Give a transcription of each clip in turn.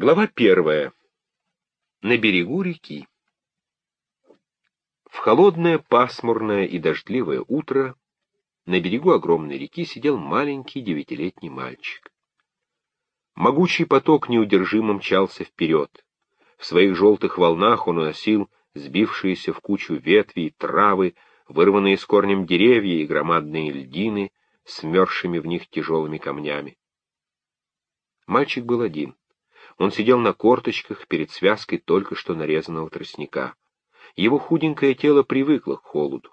Глава первая. На берегу реки. В холодное, пасмурное и дождливое утро на берегу огромной реки сидел маленький девятилетний мальчик. Могучий поток неудержимо мчался вперед. В своих желтых волнах он уносил сбившиеся в кучу ветви и травы, вырванные с корнем деревья и громадные льдины, смерзшими в них тяжелыми камнями. Мальчик был один. Он сидел на корточках перед связкой только что нарезанного тростника. Его худенькое тело привыкло к холоду.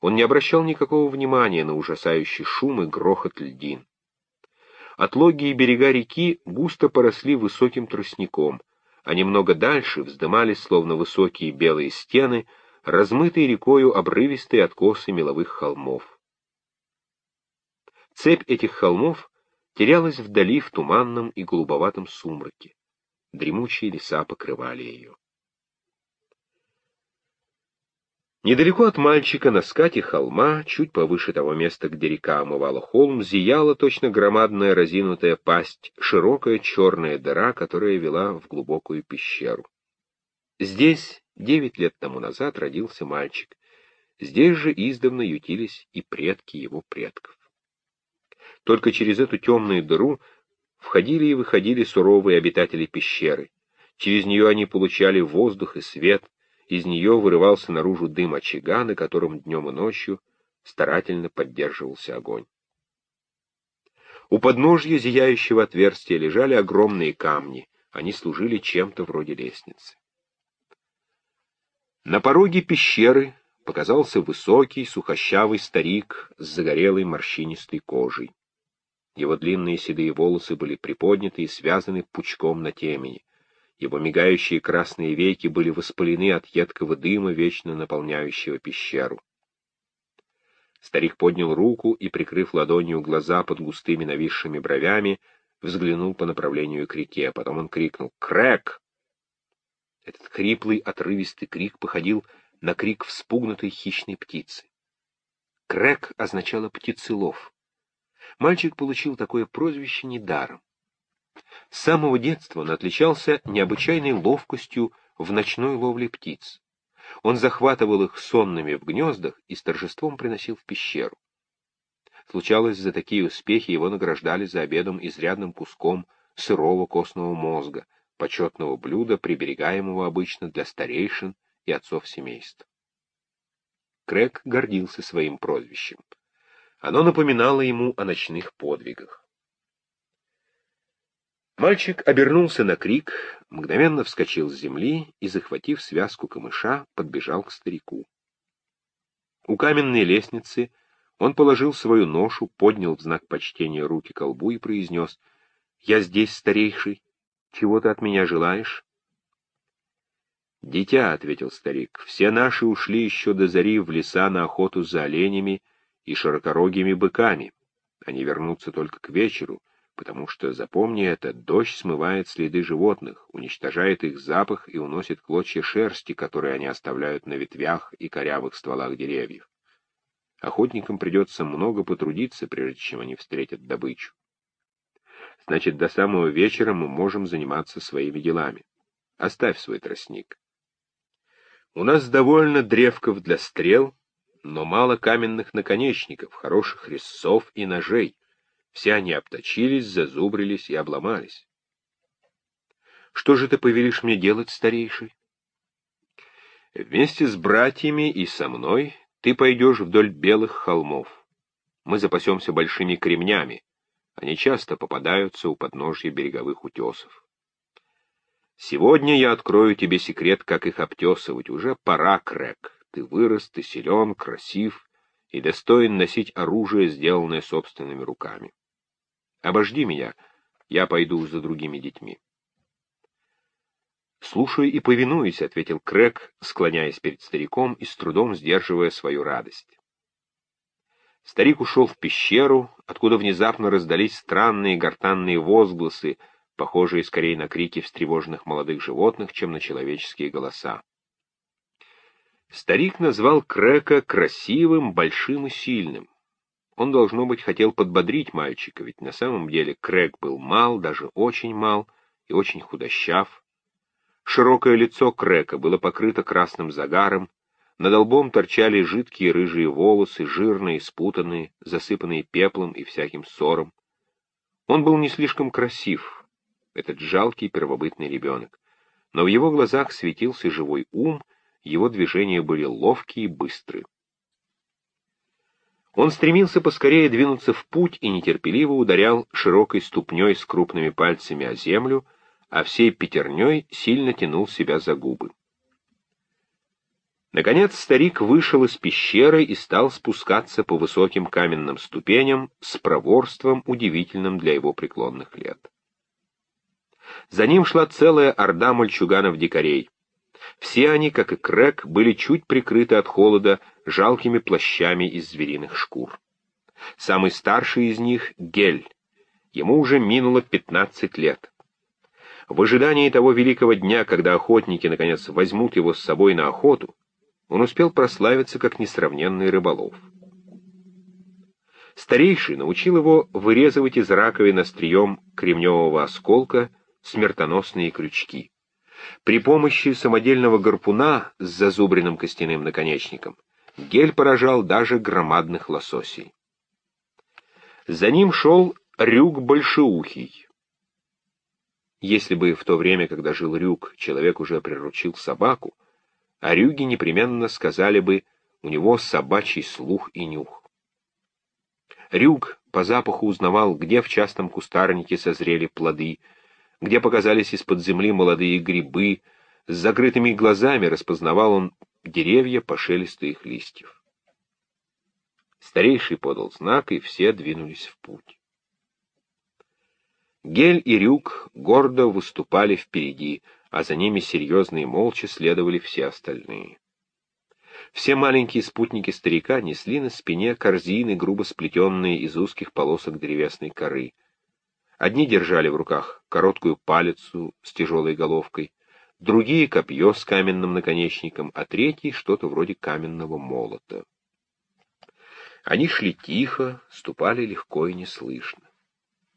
Он не обращал никакого внимания на ужасающий шум и грохот льдин. Отлоги и берега реки густо поросли высоким тростником, а немного дальше вздымались, словно высокие белые стены, размытые рекою обрывистые откосы меловых холмов. Цепь этих холмов терялась вдали в туманном и голубоватом сумраке. Дремучие леса покрывали ее. Недалеко от мальчика на скате холма, чуть повыше того места, где река омывала холм, зияла точно громадная разинутая пасть, широкая черная дыра, которая вела в глубокую пещеру. Здесь девять лет тому назад родился мальчик. Здесь же издавна ютились и предки его предков. Только через эту темную дыру входили и выходили суровые обитатели пещеры. Через нее они получали воздух и свет, из нее вырывался наружу дым очага, на котором днем и ночью старательно поддерживался огонь. У подножья зияющего отверстия лежали огромные камни, они служили чем-то вроде лестницы. На пороге пещеры показался высокий, сухощавый старик с загорелой морщинистой кожей. Его длинные седые волосы были приподняты и связаны пучком на темени. Его мигающие красные веки были воспалены от едкого дыма, вечно наполняющего пещеру. Старик поднял руку и, прикрыв ладонью глаза под густыми нависшими бровями, взглянул по направлению к реке. Потом он крикнул «Крэк!». Этот хриплый, отрывистый крик походил на крик вспугнутой хищной птицы. Крэк означало «птицелов». Мальчик получил такое прозвище недаром. С самого детства он отличался необычайной ловкостью в ночной ловле птиц. Он захватывал их сонными в гнездах и с торжеством приносил в пещеру. Случалось, за такие успехи его награждали за обедом изрядным куском сырого костного мозга, почетного блюда, приберегаемого обычно для старейшин и отцов семейств. Крэг гордился своим прозвищем. Оно напоминало ему о ночных подвигах. Мальчик обернулся на крик, мгновенно вскочил с земли и, захватив связку камыша, подбежал к старику. У каменной лестницы он положил свою ношу, поднял в знак почтения руки к колбу и произнес «Я здесь, старейший. Чего ты от меня желаешь?» «Дитя», — ответил старик, — «все наши ушли еще до зари в леса на охоту за оленями и широкорогими быками. Они вернутся только к вечеру» потому что, запомни это, дождь смывает следы животных, уничтожает их запах и уносит клочья шерсти, которые они оставляют на ветвях и корявых стволах деревьев. Охотникам придется много потрудиться, прежде чем они встретят добычу. Значит, до самого вечера мы можем заниматься своими делами. Оставь свой тростник. У нас довольно древков для стрел, но мало каменных наконечников, хороших резцов и ножей. Все они обточились, зазубрились и обломались. Что же ты повелишь мне делать, старейший? Вместе с братьями и со мной ты пойдешь вдоль белых холмов. Мы запасемся большими кремнями. Они часто попадаются у подножья береговых утесов. Сегодня я открою тебе секрет, как их обтесывать. Уже пора, Крэк. Ты вырос, ты силен, красив и достоин носить оружие, сделанное собственными руками. Обожди меня, я пойду за другими детьми. «Слушаю и повинуюсь», — ответил Крэк, склоняясь перед стариком и с трудом сдерживая свою радость. Старик ушел в пещеру, откуда внезапно раздались странные гортанные возгласы, похожие скорее на крики встревоженных молодых животных, чем на человеческие голоса. Старик назвал Крэка красивым, большим и сильным. Он, должно быть, хотел подбодрить мальчика, ведь на самом деле Крэг был мал, даже очень мал, и очень худощав. Широкое лицо Крека было покрыто красным загаром, над лбом торчали жидкие рыжие волосы, жирные, спутанные, засыпанные пеплом и всяким ссором. Он был не слишком красив, этот жалкий первобытный ребенок, но в его глазах светился живой ум, его движения были ловкие и быстрые. Он стремился поскорее двинуться в путь и нетерпеливо ударял широкой ступней с крупными пальцами о землю, а всей пятерней сильно тянул себя за губы. Наконец старик вышел из пещеры и стал спускаться по высоким каменным ступеням с проворством, удивительным для его преклонных лет. За ним шла целая орда мальчуганов-дикарей. Все они, как и Крэк, были чуть прикрыты от холода жалкими плащами из звериных шкур. Самый старший из них — Гель. Ему уже минуло пятнадцать лет. В ожидании того великого дня, когда охотники, наконец, возьмут его с собой на охоту, он успел прославиться как несравненный рыболов. Старейший научил его вырезывать из раковин острием кремневого осколка смертоносные крючки. При помощи самодельного гарпуна с зазубренным костяным наконечником гель поражал даже громадных лососей. За ним шел Рюк Большеухий. Если бы в то время, когда жил Рюк, человек уже приручил собаку, о Рюге непременно сказали бы, у него собачий слух и нюх. Рюг по запаху узнавал, где в частом кустарнике созрели плоды, где показались из-под земли молодые грибы, с закрытыми глазами распознавал он деревья по шелесту их листьев. Старейший подал знак, и все двинулись в путь. Гель и Рюк гордо выступали впереди, а за ними серьезно и молча следовали все остальные. Все маленькие спутники старика несли на спине корзины, грубо сплетенные из узких полосок древесной коры. Одни держали в руках короткую палицу с тяжелой головкой, другие — копье с каменным наконечником, а третий — что-то вроде каменного молота. Они шли тихо, ступали легко и неслышно.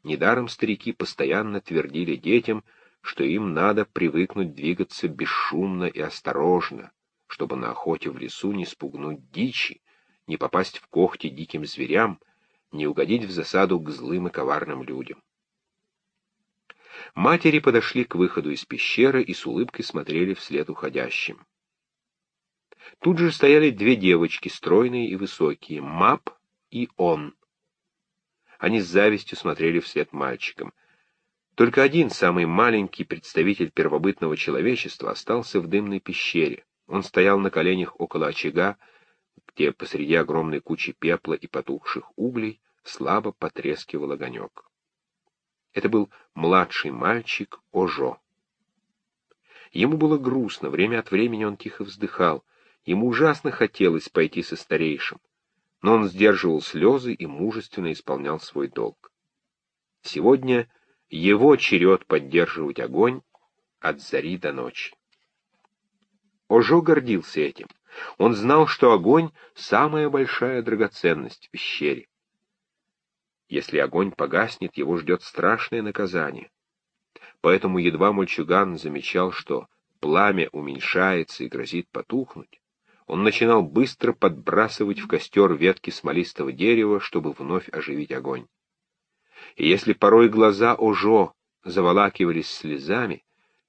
Недаром старики постоянно твердили детям — что им надо привыкнуть двигаться бесшумно и осторожно, чтобы на охоте в лесу не спугнуть дичи, не попасть в когти диким зверям, не угодить в засаду к злым и коварным людям. Матери подошли к выходу из пещеры и с улыбкой смотрели вслед уходящим. Тут же стояли две девочки, стройные и высокие, Мап и он. Они с завистью смотрели вслед мальчикам — только один, самый маленький представитель первобытного человечества, остался в дымной пещере. Он стоял на коленях около очага, где посреди огромной кучи пепла и потухших углей слабо потрескивал огонек. Это был младший мальчик Ожо. Ему было грустно, время от времени он тихо вздыхал. Ему ужасно хотелось пойти со старейшим, но он сдерживал слезы и мужественно исполнял свой долг. Сегодня его черед поддерживать огонь от зари до ночи. Ожо гордился этим. Он знал, что огонь — самая большая драгоценность в пещере. Если огонь погаснет, его ждет страшное наказание. Поэтому едва мальчуган замечал, что пламя уменьшается и грозит потухнуть, он начинал быстро подбрасывать в костер ветки смолистого дерева, чтобы вновь оживить огонь и если порой глаза Ожо заволакивались слезами,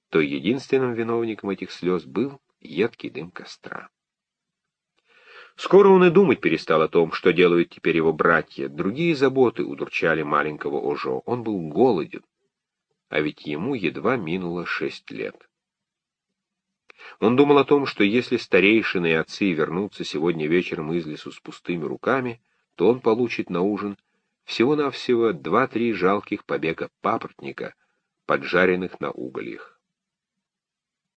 то единственным виновником этих слез был едкий дым костра. Скоро он и думать перестал о том, что делают теперь его братья. Другие заботы удурчали маленького Ожо. Он был голоден, а ведь ему едва минуло шесть лет. Он думал о том, что если старейшины и отцы вернутся сегодня вечером из лесу с пустыми руками, то он получит на ужин всего-навсего два-три жалких побега папоротника, поджаренных на угольях.